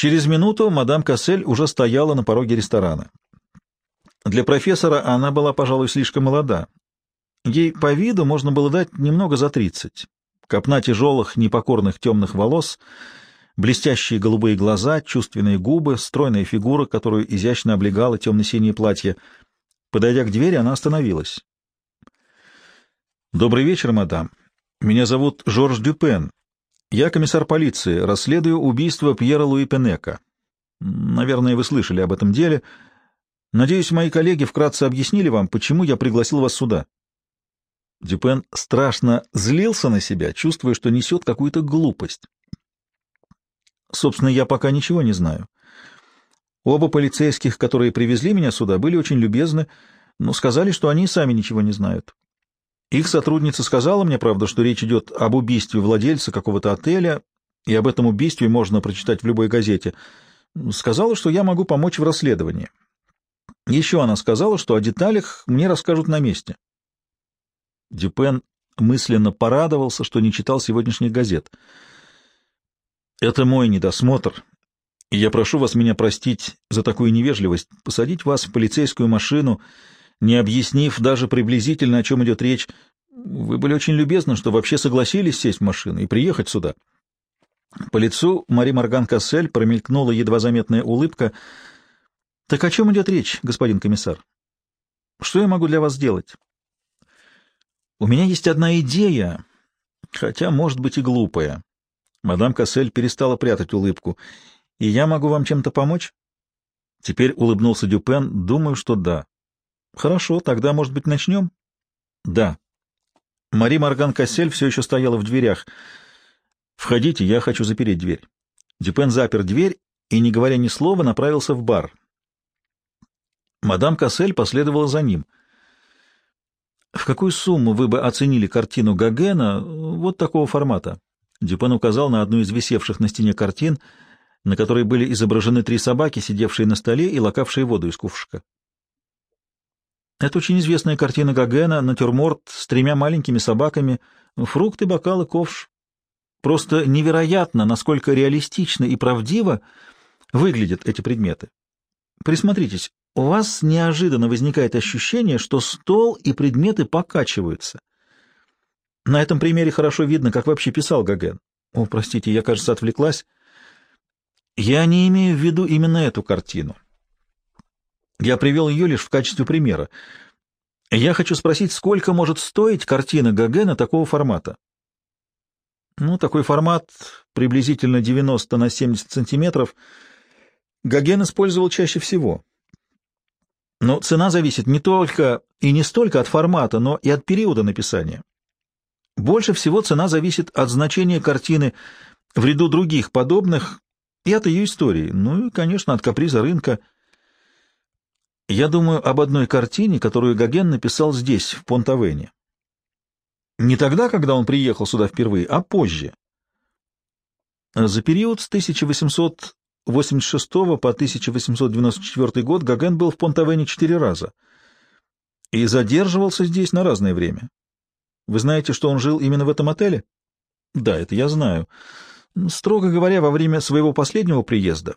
Через минуту мадам Кассель уже стояла на пороге ресторана. Для профессора она была, пожалуй, слишком молода. Ей по виду можно было дать немного за тридцать. Копна тяжелых, непокорных темных волос, блестящие голубые глаза, чувственные губы, стройная фигура, которую изящно облегало темно-синее платье. Подойдя к двери, она остановилась. «Добрый вечер, мадам. Меня зовут Жорж Дюпен. Я комиссар полиции, расследую убийство Пьера Луи Пенека. Наверное, вы слышали об этом деле. Надеюсь, мои коллеги вкратце объяснили вам, почему я пригласил вас сюда». Дюпен страшно злился на себя, чувствуя, что несет какую-то глупость. Собственно, я пока ничего не знаю. Оба полицейских, которые привезли меня сюда, были очень любезны, но сказали, что они сами ничего не знают. Их сотрудница сказала мне, правда, что речь идет об убийстве владельца какого-то отеля, и об этом убийстве можно прочитать в любой газете. Сказала, что я могу помочь в расследовании. Еще она сказала, что о деталях мне расскажут на месте. Дюпен мысленно порадовался, что не читал сегодняшних газет. «Это мой недосмотр, и я прошу вас меня простить за такую невежливость, посадить вас в полицейскую машину, не объяснив даже приблизительно, о чем идет речь. Вы были очень любезны, что вообще согласились сесть в машину и приехать сюда». По лицу Мари Морган Кассель промелькнула едва заметная улыбка. «Так о чем идет речь, господин комиссар? Что я могу для вас сделать?» У меня есть одна идея, хотя, может быть, и глупая. Мадам Кассель перестала прятать улыбку. И я могу вам чем-то помочь? Теперь улыбнулся Дюпен. Думаю, что да. Хорошо, тогда, может быть, начнем? Да. Мари Морган Кассель все еще стояла в дверях. Входите, я хочу запереть дверь. Дюпен запер дверь и, не говоря ни слова, направился в бар. Мадам Кассель последовала за ним — в какую сумму вы бы оценили картину Гогена вот такого формата? Дюпен указал на одну из висевших на стене картин, на которой были изображены три собаки, сидевшие на столе и лакавшие воду из кувшика. Это очень известная картина Гогена, натюрморт с тремя маленькими собаками, фрукты, бокалы, ковш. Просто невероятно, насколько реалистично и правдиво выглядят эти предметы. Присмотритесь, у вас неожиданно возникает ощущение, что стол и предметы покачиваются. На этом примере хорошо видно, как вообще писал Гоген. О, простите, я, кажется, отвлеклась. Я не имею в виду именно эту картину. Я привел ее лишь в качестве примера. Я хочу спросить, сколько может стоить картина Гогена такого формата? Ну, такой формат приблизительно 90 на 70 сантиметров Гоген использовал чаще всего. Но цена зависит не только и не столько от формата, но и от периода написания. Больше всего цена зависит от значения картины в ряду других подобных и от ее истории, ну и, конечно, от каприза рынка. Я думаю об одной картине, которую Гоген написал здесь, в Понтавене. Не тогда, когда он приехал сюда впервые, а позже. За период с 1800 86 по 1894 год Гоген был в Понтавене четыре раза и задерживался здесь на разное время. Вы знаете, что он жил именно в этом отеле? Да, это я знаю. Строго говоря, во время своего последнего приезда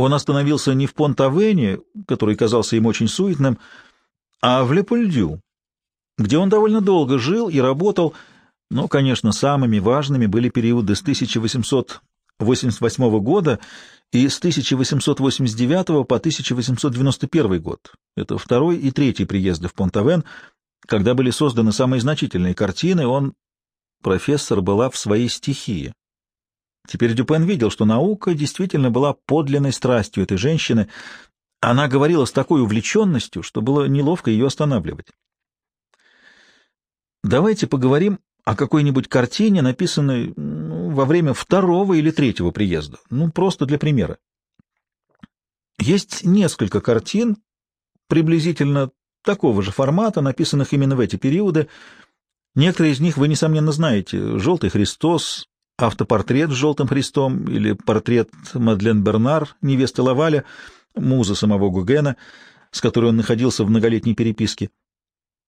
он остановился не в Понтавене, который казался им очень суетным, а в Лепульдю, где он довольно долго жил и работал, но, конечно, самыми важными были периоды с 1800 1888 года и с 1889 по 1891 год. Это второй и третий приезды в Понтавен, когда были созданы самые значительные картины, он, профессор, была в своей стихии. Теперь Дюпен видел, что наука действительно была подлинной страстью этой женщины. Она говорила с такой увлеченностью, что было неловко ее останавливать. Давайте поговорим о какой-нибудь картине, написанной ну, во время второго или третьего приезда. Ну, просто для примера. Есть несколько картин, приблизительно такого же формата, написанных именно в эти периоды. Некоторые из них вы, несомненно, знаете. «Желтый Христос», автопортрет с желтым Христом или портрет Мадлен Бернар, невесты Лаваля, муза самого Гугена, с которой он находился в многолетней переписке.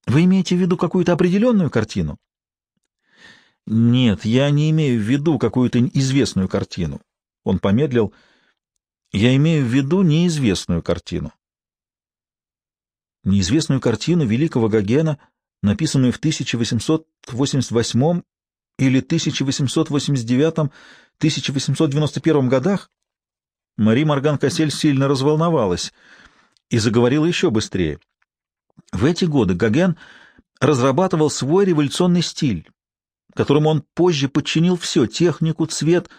Вы имеете в виду какую-то определенную картину? Нет, я не имею в виду какую-то известную картину. Он помедлил. Я имею в виду неизвестную картину. Неизвестную картину великого Гогена, написанную в 1888 или 1889-1891 годах? Мари Морган Кассель сильно разволновалась и заговорила еще быстрее. В эти годы Гоген разрабатывал свой революционный стиль, которому он позже подчинил все — технику, цвет,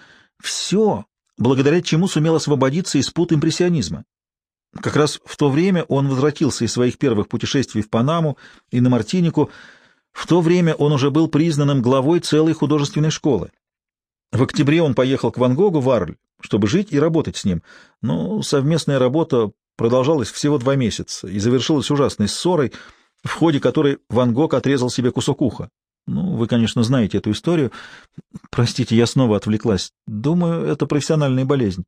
все, благодаря чему сумел освободиться из пут импрессионизма. Как раз в то время он возвратился из своих первых путешествий в Панаму и на Мартинику. В то время он уже был признанным главой целой художественной школы. В октябре он поехал к Ван Гогу в Арль, чтобы жить и работать с ним, но совместная работа продолжалась всего два месяца и завершилась ужасной ссорой, в ходе которой Ван Гог отрезал себе кусок уха. Ну, вы, конечно, знаете эту историю. Простите, я снова отвлеклась. Думаю, это профессиональная болезнь.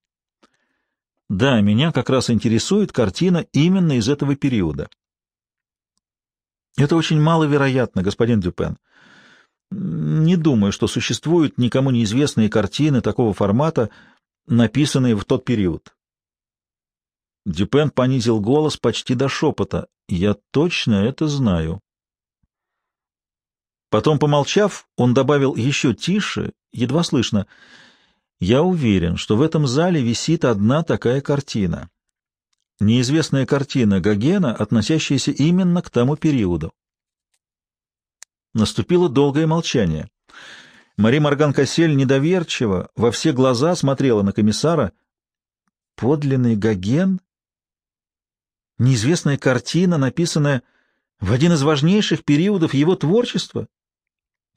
Да, меня как раз интересует картина именно из этого периода. Это очень маловероятно, господин Дюпен. Не думаю, что существуют никому неизвестные картины такого формата, написанные в тот период. Дюпен понизил голос почти до шепота. «Я точно это знаю». Потом, помолчав, он добавил еще тише, едва слышно, «Я уверен, что в этом зале висит одна такая картина. Неизвестная картина Гогена, относящаяся именно к тому периоду». Наступило долгое молчание. Мари Морган Кассель недоверчиво во все глаза смотрела на комиссара. «Подлинный Гоген? Неизвестная картина, написанная в один из важнейших периодов его творчества?»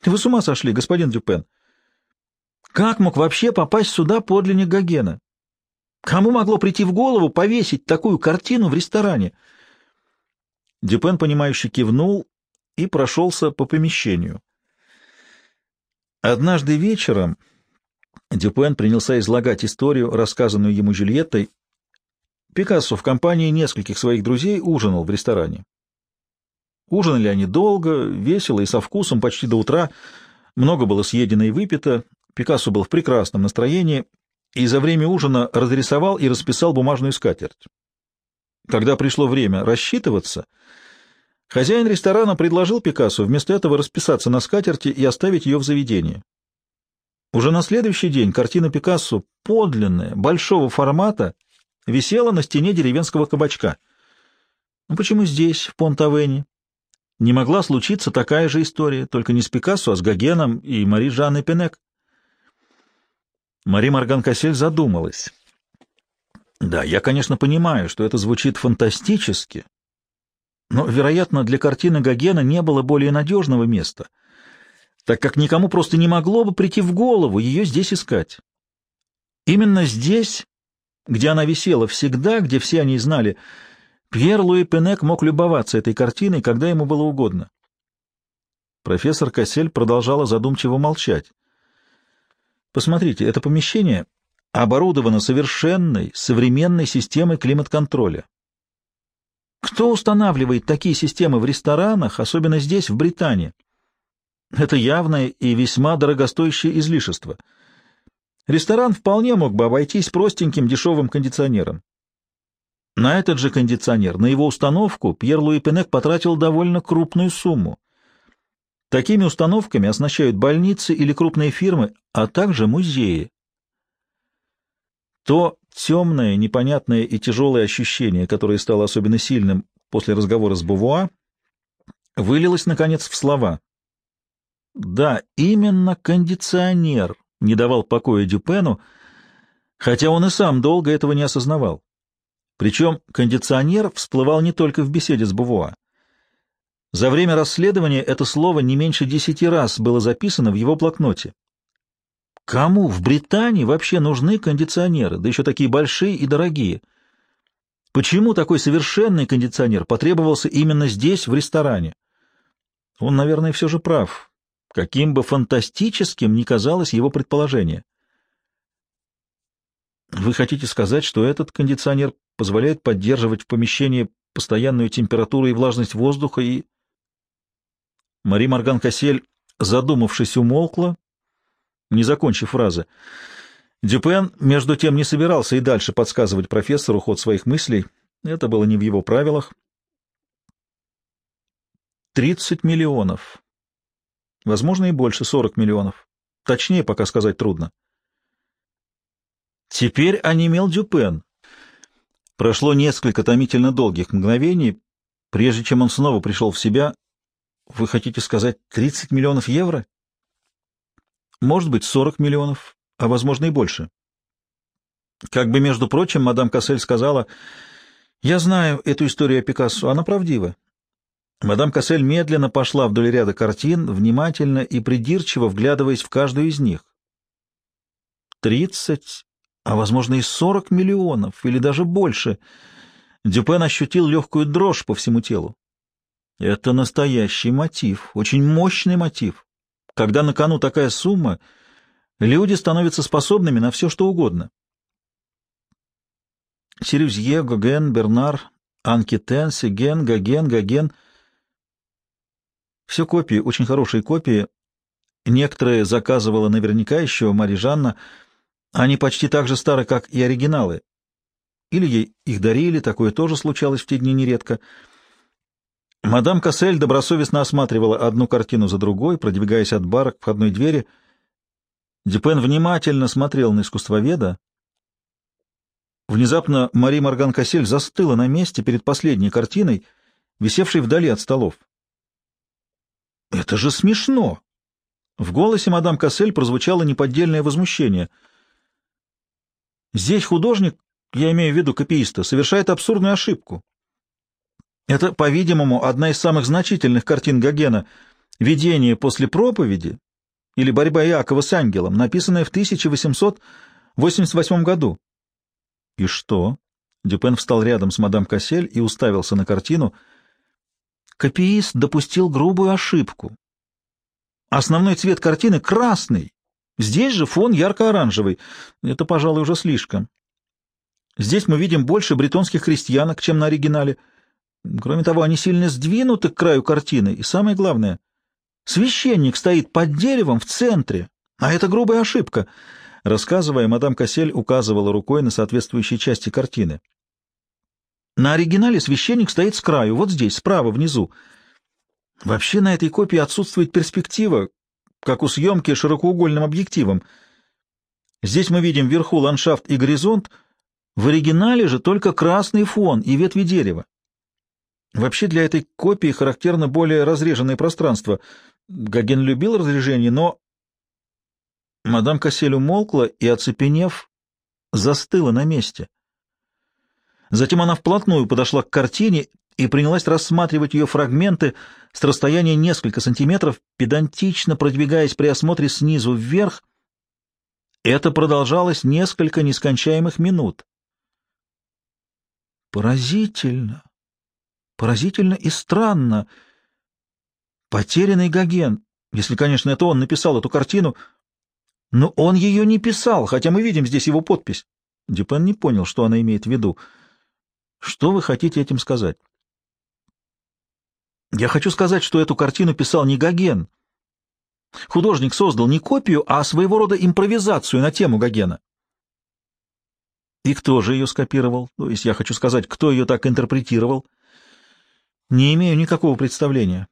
Вы с ума сошли, господин Дюпен? Как мог вообще попасть сюда подлинник Гогена? Кому могло прийти в голову повесить такую картину в ресторане? Дюпен, понимающе кивнул и прошелся по помещению. Однажды вечером Дюпен принялся излагать историю, рассказанную ему Жюльеттой. Пикассо в компании нескольких своих друзей ужинал в ресторане. Ужинали они долго, весело и со вкусом почти до утра. Много было съедено и выпито. Пикассо был в прекрасном настроении и за время ужина разрисовал и расписал бумажную скатерть. Когда пришло время рассчитываться, хозяин ресторана предложил Пикассо вместо этого расписаться на скатерти и оставить ее в заведении. Уже на следующий день картина Пикассо, подлинная, большого формата, висела на стене деревенского кабачка. Ну почему здесь, в Понтавене, не могла случиться такая же история, только не с Пикассо, а с Гогеном и Мари Жанной Пенек. Мари Морган Кассель задумалась. Да, я, конечно, понимаю, что это звучит фантастически, но, вероятно, для картины Гогена не было более надежного места, так как никому просто не могло бы прийти в голову ее здесь искать. Именно здесь, где она висела всегда, где все они знали — Пьер Луи Пенек мог любоваться этой картиной, когда ему было угодно. Профессор Кассель продолжала задумчиво молчать. Посмотрите, это помещение оборудовано совершенной, современной системой климат-контроля. Кто устанавливает такие системы в ресторанах, особенно здесь, в Британии? Это явное и весьма дорогостоящее излишество. Ресторан вполне мог бы обойтись простеньким дешевым кондиционером. На этот же кондиционер, на его установку, Пьер Луи Пенек потратил довольно крупную сумму. Такими установками оснащают больницы или крупные фирмы, а также музеи. То темное, непонятное и тяжелое ощущение, которое стало особенно сильным после разговора с Бувуа, вылилось, наконец, в слова. Да, именно кондиционер не давал покоя Дюпену, хотя он и сам долго этого не осознавал. Причем кондиционер всплывал не только в беседе с Бувуа. За время расследования это слово не меньше десяти раз было записано в его блокноте. Кому в Британии вообще нужны кондиционеры, да еще такие большие и дорогие? Почему такой совершенный кондиционер потребовался именно здесь, в ресторане? Он, наверное, все же прав, каким бы фантастическим ни казалось его предположение. Вы хотите сказать, что этот кондиционер позволяет поддерживать в помещении постоянную температуру и влажность воздуха и... Мари Морган Кассель, задумавшись, умолкла, не закончив фразы. Дюпен, между тем, не собирался и дальше подсказывать профессору ход своих мыслей. Это было не в его правилах. Тридцать миллионов. Возможно, и больше, сорок миллионов. Точнее, пока сказать трудно. Теперь онемел Дюпен. Прошло несколько томительно долгих мгновений, прежде чем он снова пришел в себя. Вы хотите сказать тридцать миллионов евро? Может быть, сорок миллионов, а возможно и больше. Как бы, между прочим, мадам Кассель сказала, «Я знаю эту историю о Пикассо, она правдива». Мадам Кассель медленно пошла вдоль ряда картин, внимательно и придирчиво вглядываясь в каждую из них. Тридцать, а, возможно, и сорок миллионов, или даже больше. Дюпен ощутил легкую дрожь по всему телу. Это настоящий мотив, очень мощный мотив. Когда на кону такая сумма, люди становятся способными на все, что угодно. Сирюзье, Гоген, Бернар, Анкетен, Сеген, Гоген, Гоген. Все копии, очень хорошие копии. Некоторые заказывала наверняка еще Мария Жанна. Они почти так же стары, как и оригиналы. Или ей их дарили, такое тоже случалось в те дни нередко. Мадам Кассель добросовестно осматривала одну картину за другой, продвигаясь от бара к входной двери. Дюпен внимательно смотрел на искусствоведа. Внезапно Мари Морган Кассель застыла на месте перед последней картиной, висевшей вдали от столов. «Это же смешно!» В голосе мадам Кассель прозвучало неподдельное возмущение. «Здесь художник, я имею в виду копииста, совершает абсурдную ошибку. Это, по-видимому, одна из самых значительных картин Гогена «Видение после проповеди» или «Борьба Иакова с ангелом», написанная в 1888 году. И что? Дюпен встал рядом с мадам Кассель и уставился на картину. Копиист допустил грубую ошибку. Основной цвет картины — красный. Здесь же фон ярко-оранжевый. Это, пожалуй, уже слишком. Здесь мы видим больше бретонских крестьянок, чем на оригинале — Кроме того, они сильно сдвинуты к краю картины, и самое главное, священник стоит под деревом в центре, а это грубая ошибка. Рассказывая, мадам Кассель указывала рукой на соответствующие части картины. На оригинале священник стоит с краю, вот здесь, справа, внизу. Вообще на этой копии отсутствует перспектива, как у съемки широкоугольным объективом. Здесь мы видим вверху ландшафт и горизонт, в оригинале же только красный фон и ветви дерева. Вообще для этой копии характерно более разреженное пространство. Гоген любил разрежение, но... Мадам Кассель умолкла и, оцепенев, застыла на месте. Затем она вплотную подошла к картине и принялась рассматривать ее фрагменты с расстояния несколько сантиметров, педантично продвигаясь при осмотре снизу вверх. Это продолжалось несколько нескончаемых минут. Поразительно! Поразительно и странно. Потерянный Гоген, если, конечно, это он написал эту картину, но он ее не писал, хотя мы видим здесь его подпись. Дюпен не понял, что она имеет в виду. Что вы хотите этим сказать? Я хочу сказать, что эту картину писал не Гоген. Художник создал не копию, а своего рода импровизацию на тему Гогена. И кто же ее скопировал? То есть я хочу сказать, кто ее так интерпретировал? Не имею никакого представления.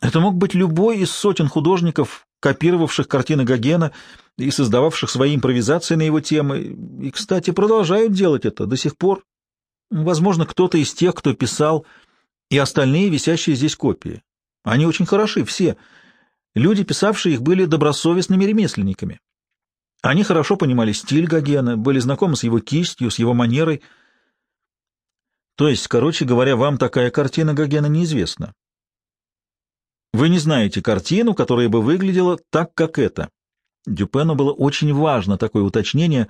Это мог быть любой из сотен художников, копировавших картины Гогена и создававших свои импровизации на его темы, и, кстати, продолжают делать это до сих пор. Возможно, кто-то из тех, кто писал, и остальные, висящие здесь копии. Они очень хороши, все. Люди, писавшие их, были добросовестными ремесленниками. Они хорошо понимали стиль Гогена, были знакомы с его кистью, с его манерой — то есть, короче говоря, вам такая картина Гогена неизвестна. Вы не знаете картину, которая бы выглядела так, как эта. Дюпену было очень важно такое уточнение.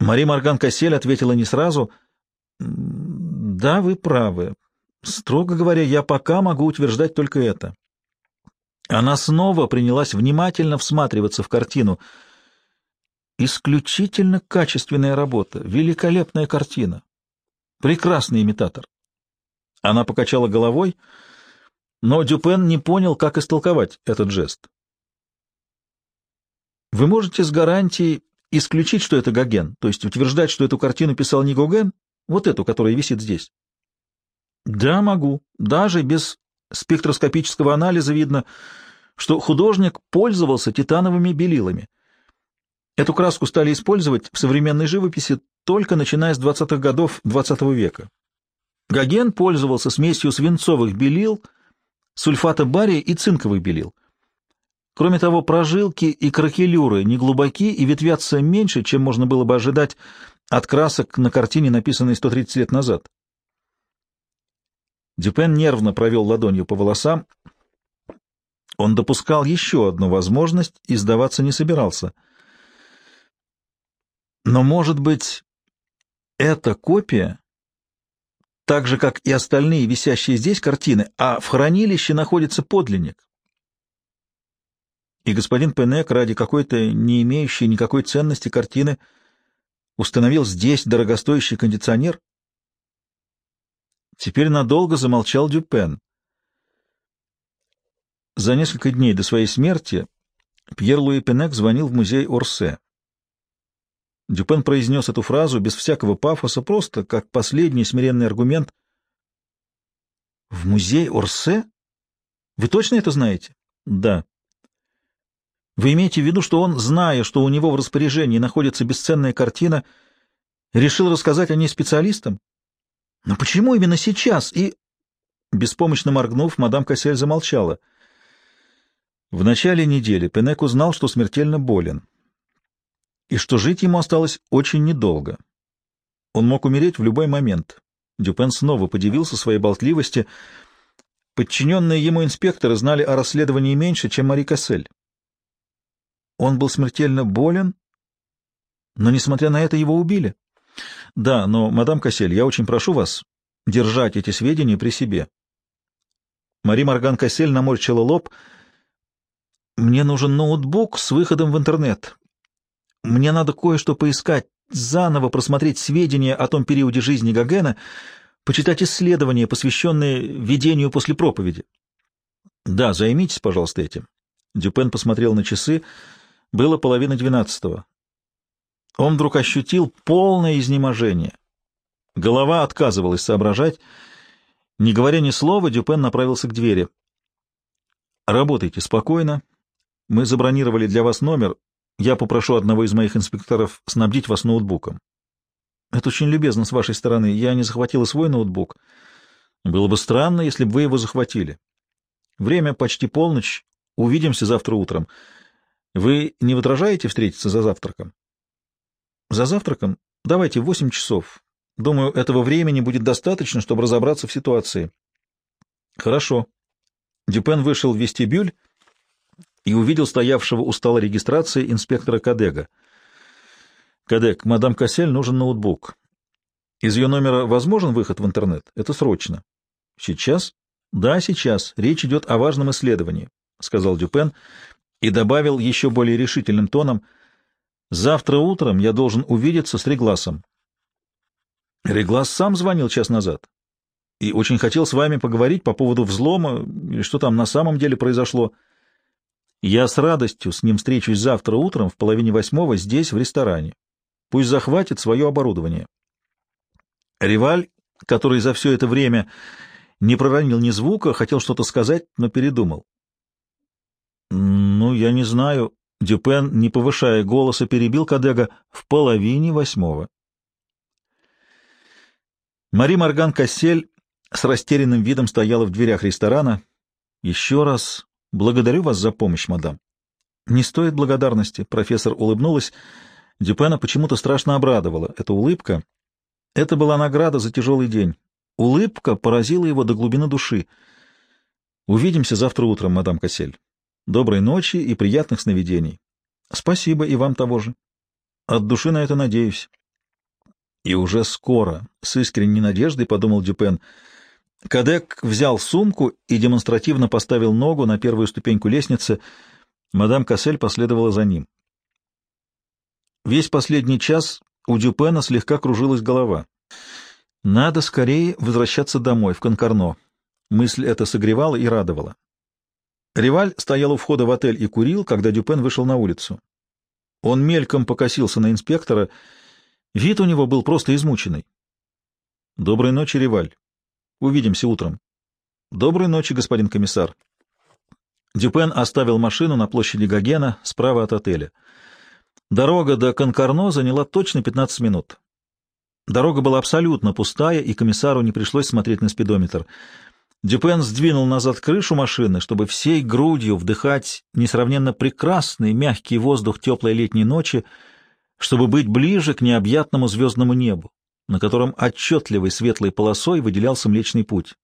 Мари Морган Кассель ответила не сразу. «Да, вы правы. Строго говоря, я пока могу утверждать только это». Она снова принялась внимательно всматриваться в картину. Исключительно качественная работа, великолепная картина. Прекрасный имитатор. Она покачала головой, но Дюпен не понял, как истолковать этот жест. Вы можете с гарантией исключить, что это Гоген, то есть утверждать, что эту картину писал не Гоген, вот эту, которая висит здесь? Да, могу. Даже без спектроскопического анализа видно, что художник пользовался титановыми белилами. Эту краску стали использовать в современной живописи только начиная с 20-х годов XX -го века. Гоген пользовался смесью свинцовых белил, сульфата бария и цинковых белил. Кроме того, прожилки и кракелюры не глубоки и ветвятся меньше, чем можно было бы ожидать от красок на картине, написанной 130 лет назад. Дюпен нервно провел ладонью по волосам. Он допускал еще одну возможность и сдаваться не собирался. Но, может быть, эта копия, так же, как и остальные висящие здесь картины, а в хранилище находится подлинник, и господин Пенек ради какой-то не имеющей никакой ценности картины установил здесь дорогостоящий кондиционер? Теперь надолго замолчал Дюпен. За несколько дней до своей смерти Пьер-Луи Пенек звонил в музей Орсе. Дюпен произнес эту фразу без всякого пафоса, просто как последний смиренный аргумент. «В музей Орсе? Вы точно это знаете?» «Да». Вы имеете в виду, что он, зная, что у него в распоряжении находится бесценная картина, решил рассказать о ней специалистам? Но почему именно сейчас? И, беспомощно моргнув, мадам Кассель замолчала. В начале недели Пенек узнал, что смертельно болен, и что жить ему осталось очень недолго. Он мог умереть в любой момент. Дюпен снова подивился своей болтливости. Подчиненные ему инспекторы знали о расследовании меньше, чем Мари Кассель. Он был смертельно болен, но, несмотря на это, его убили. Да, но, мадам Кассель, я очень прошу вас держать эти сведения при себе. Мари Морган Кассель наморщила лоб. Мне нужен ноутбук с выходом в интернет. Мне надо кое-что поискать, заново просмотреть сведения о том периоде жизни Гогена, почитать исследования, посвященные ведению после проповеди. Да, займитесь, пожалуйста, этим. Дюпен посмотрел на часы. Было половина двенадцатого. Он вдруг ощутил полное изнеможение. Голова отказывалась соображать. Не говоря ни слова, Дюпен направился к двери. «Работайте спокойно. Мы забронировали для вас номер. Я попрошу одного из моих инспекторов снабдить вас ноутбуком». «Это очень любезно с вашей стороны. Я не захватила свой ноутбук. Было бы странно, если бы вы его захватили. Время почти полночь. Увидимся завтра утром. Вы не возражаете встретиться за завтраком? За завтраком? Давайте в восемь часов. Думаю, этого времени будет достаточно, чтобы разобраться в ситуации. Хорошо. Дюпен вышел в вестибюль и увидел стоявшего у стола регистрации инспектора Кадега. Кадег, мадам Кассель нужен ноутбук. Из ее номера возможен выход в интернет? Это срочно. Сейчас? Да, сейчас. Речь идет о важном исследовании, — сказал Дюпен и добавил еще более решительным тоном, «Завтра утром я должен увидеться с Регласом». Реглас сам звонил час назад и очень хотел с вами поговорить по поводу взлома или что там на самом деле произошло. Я с радостью с ним встречусь завтра утром в половине восьмого здесь, в ресторане. Пусть захватит свое оборудование. Реваль, который за все это время не проронил ни звука, хотел что-то сказать, но передумал. «Ну, я не знаю». Дюпен, не повышая голоса, перебил Кадега в половине восьмого. Мари Морган Кассель с растерянным видом стояла в дверях ресторана. «Еще раз благодарю вас за помощь, мадам». «Не стоит благодарности», — профессор улыбнулась. Дюпена почему-то страшно обрадовала. Эта улыбка — это была награда за тяжелый день. Улыбка поразила его до глубины души. «Увидимся завтра утром, мадам Кассель». Доброй ночи и приятных сновидений. Спасибо и вам того же. От души на это надеюсь. И уже скоро, с искренней надеждой, подумал Дюпен. Кадек взял сумку и демонстративно поставил ногу на первую ступеньку лестницы. Мадам Кассель последовала за ним. Весь последний час у Дюпена слегка кружилась голова. Надо скорее возвращаться домой, в Конкорно. Мысль эта согревала и радовала. Риваль стоял у входа в отель и курил, когда Дюпен вышел на улицу. Он мельком покосился на инспектора. Вид у него был просто измученный. «Доброй ночи, Реваль. Увидимся утром». «Доброй ночи, господин комиссар». Дюпен оставил машину на площади Гогена справа от отеля. Дорога до Конкарно заняла точно 15 минут. Дорога была абсолютно пустая, и комиссару не пришлось смотреть на спидометр. Дюпен сдвинул назад крышу машины, чтобы всей грудью вдыхать несравненно прекрасный мягкий воздух теплой летней ночи, чтобы быть ближе к необъятному звездному небу, на котором отчетливой светлой полосой выделялся Млечный Путь.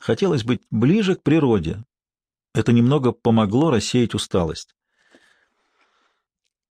Хотелось быть ближе к природе. Это немного помогло рассеять усталость.